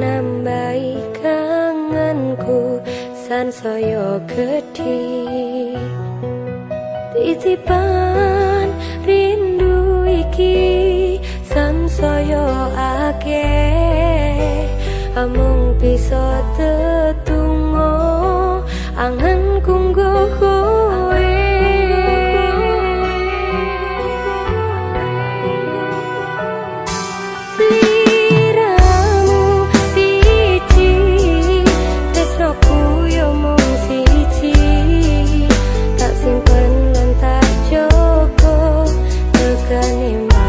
nambahi kangenku sansaya gedhi. Titipan rindu iki sansaya akeh. Amung bisa tetep anymore